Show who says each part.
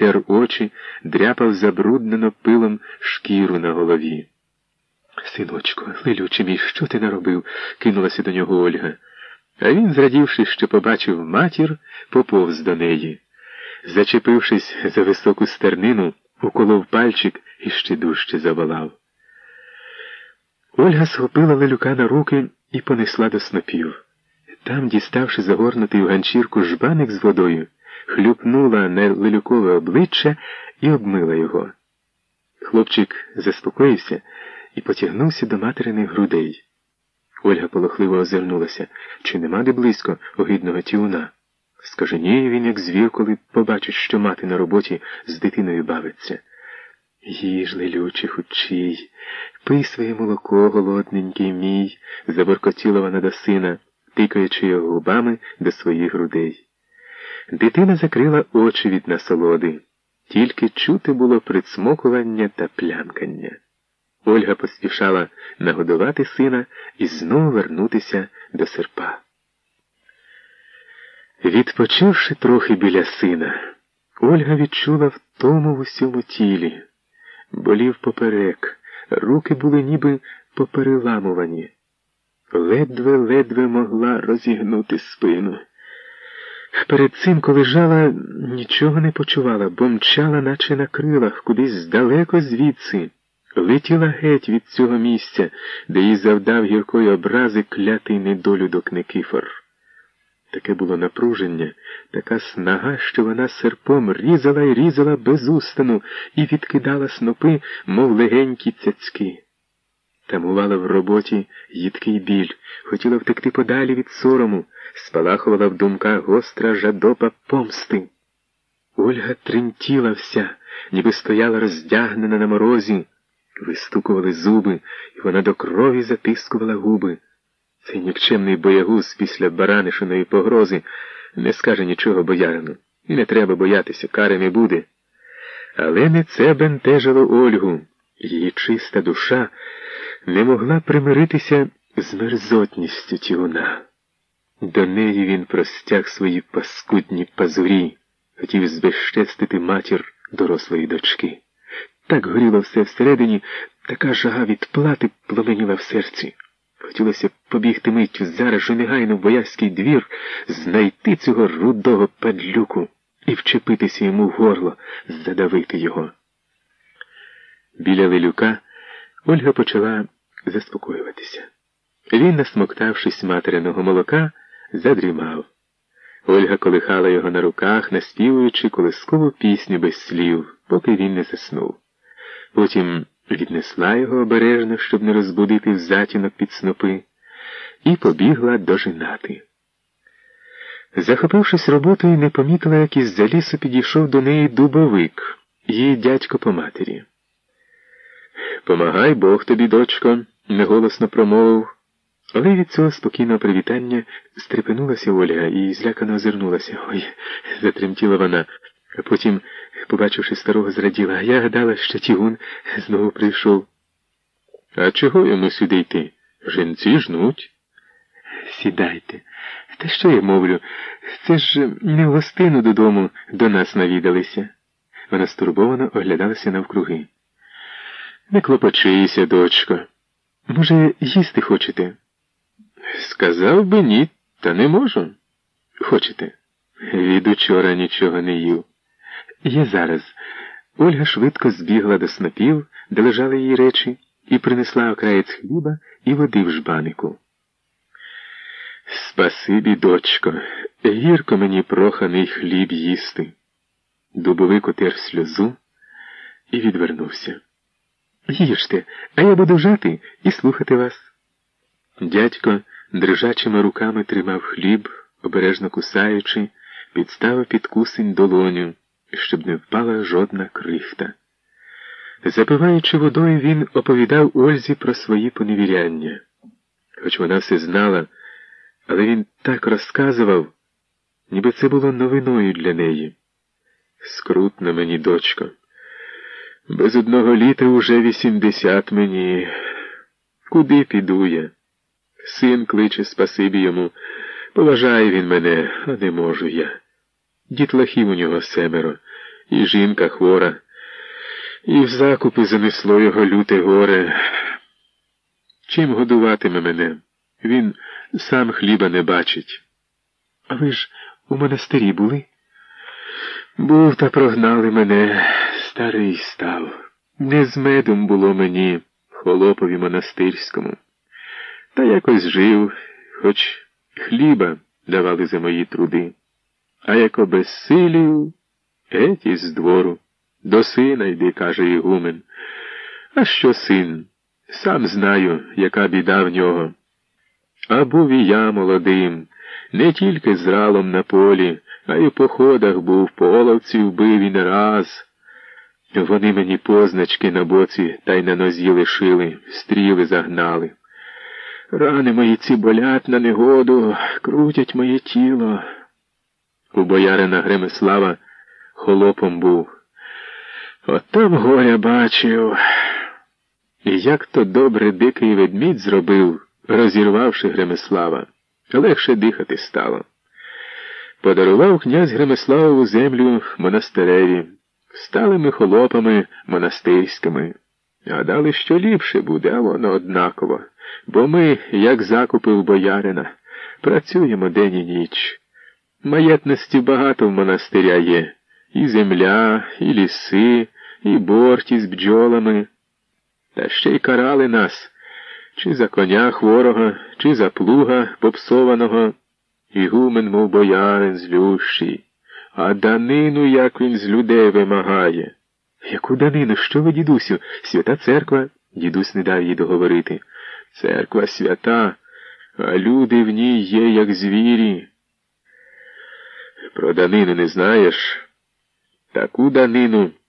Speaker 1: тер очі, дряпав забруднено пилом шкіру на голові. Синочко, лилючий мій, що ти наробив? кинулася до нього Ольга. А він, зрадівши, що побачив матір, поповз до неї. Зачепившись за високу стернину, уколов пальчик і ще дужче заволав. Ольга схопила Лелюка на руки і понесла до снопів. Там, діставши загорнутий в ганчірку жбаник з водою, хлюпнула на Лелюкове обличчя і обмила його. Хлопчик заспокоївся і потягнувся до материних грудей. Ольга полохливо озирнулася, чи нема де близько огидного тіуна. Скаженіє він, як звір, коли побачить, що мати на роботі з дитиною бавиться. Їж, лелюче, хучій, пий своє молоко, голодненький мій, заборкотіла вона до сина, тикаючи його губами до своїх грудей. Дитина закрила очі від насолоди, тільки чути було прицмокування та плямкання. Ольга поспішала нагодувати сина і знову вернутися до серпа. Відпочивши трохи біля сина, Ольга відчула втому в усьому тілі, болів поперек, руки були ніби попереламувані. Ледве-ледве могла розігнути спину. Перед цим, коли жала, нічого не почувала, бо мчала, наче на крилах, кудись здалеко звідси. Летіла геть від цього місця, де їй завдав гіркої образи клятий недолюдок Никифор. Таке було напруження, така снага, що вона серпом різала і різала без устану і відкидала снопи, мов легенькі цяцьки. Тамувала в роботі їдкий біль, хотіла втекти подалі від сорому, спалахувала в думках гостра жадопа помсти. Ольга тремтіла вся, ніби стояла роздягнена на морозі. Вистукували зуби, і вона до крові затискувала губи. Цей нікчемний боягуз після баранишиної погрози не скаже нічого боярину. І не треба боятися, кари не буде. Але не це бентежило Ольгу. Її чиста душа не могла примиритися з мерзотністю тігуна. До неї він простяг свої паскудні пазурі, хотів збезчестити матір дорослої дочки. Так горіло все всередині, така жага від плати пломеніла в серці. Хотілося побігти миттю зараз же негайно в боязький двір, знайти цього рудого падлюку і вчепитися йому в горло, задавити його. Біля Лелюка Ольга почала заспокоюватися. Він, насмоктавшись материного молока, задрімав. Ольга колихала його на руках, наспівуючи колискову пісню без слів, поки він не заснув. Потім віднесла його обережно, щоб не розбудити в затінок під снопи, і побігла дожинати. Захопившись роботою, не помітила, як із за лісу підійшов до неї дубовик, її дядько по матері. Помагай Бог тобі, дочко, неголосно промовив. Але від цього спокійного привітання стрепенулася Ольга і злякано озирнулася. Ой, затремтіла вона, а потім побачивши старого, зраділа, я гадала, що Тігун знову прийшов. А чого йому сюди йти? Женці жнуть. Сідайте. Та що я мовлю? Це ж не в гостину додому до нас навідалися. Вона стурбовано оглядалася навкруги. Не клопочися, дочко. Може, їсти хочете? Сказав би ні, та не можу. Хочете? Від учора нічого не їв. Я зараз. Ольга швидко збігла до снопів, де лежали її речі, і принесла окраєць хліба і води в жбанику. Спасибі, дочко, гірко мені проханий хліб їсти. Дубовик отер сльозу і відвернувся. Їжте, а я буду жати і слухати вас. Дядько дрижачими руками тримав хліб, обережно кусаючи, підставив під кусень долоню щоб не впала жодна крихта. Запиваючи водою, він оповідав Ользі про свої поневіряння. Хоч вона все знала, але він так розказував, ніби це було новиною для неї. Скрутно мені, дочко. Без одного літа уже вісімдесят мені. Куди піду я? Син кличе спасибі йому. Поважає він мене, а не можу я. Дітлахів у нього семеро, і жінка хвора, і в закупи занесло його люте горе. Чим годуватиме мене? Він сам хліба не бачить. А ви ж у монастирі були? Був та прогнали мене, старий став. Не з медом було мені, холопові монастирському. Та якось жив, хоч хліба давали за мої труди. А як обезсилів, геть із двору. До сина йди, каже Ігумен. А що син? Сам знаю, яка біда в нього. А був і я молодим, не тільки з ралом на полі, а й у походах був, половців бив і не раз. Вони мені позначки на боці та й на нозі лишили, стріли загнали. Рани мої ці болять на негоду, крутять моє тіло. У боярина Гремислава холопом був. От там горя бачив. І як то добре дикий ведмідь зробив, розірвавши Гремислава, легше дихати стало. Подарував князь Гремиславову землю монастиреві, стали ми холопами монастирськими. Гадали, що ліпше буде, а воно однаково, бо ми, як закупи у боярина, працюємо день і ніч. Маєтності багато в монастиря є і земля, і ліси, і борті з бджолами. Та ще й карали нас чи за коня хворого, чи за плуга попсованого, і гумен, мов боярин злющий. А данину як він з людей вимагає. Яку данину? Що ви, дідусю? Свята церква? Дідусь не дав їй договорити. Церква свята, а люди в ній є, як звірі. Про данину не знаєш? Таку данину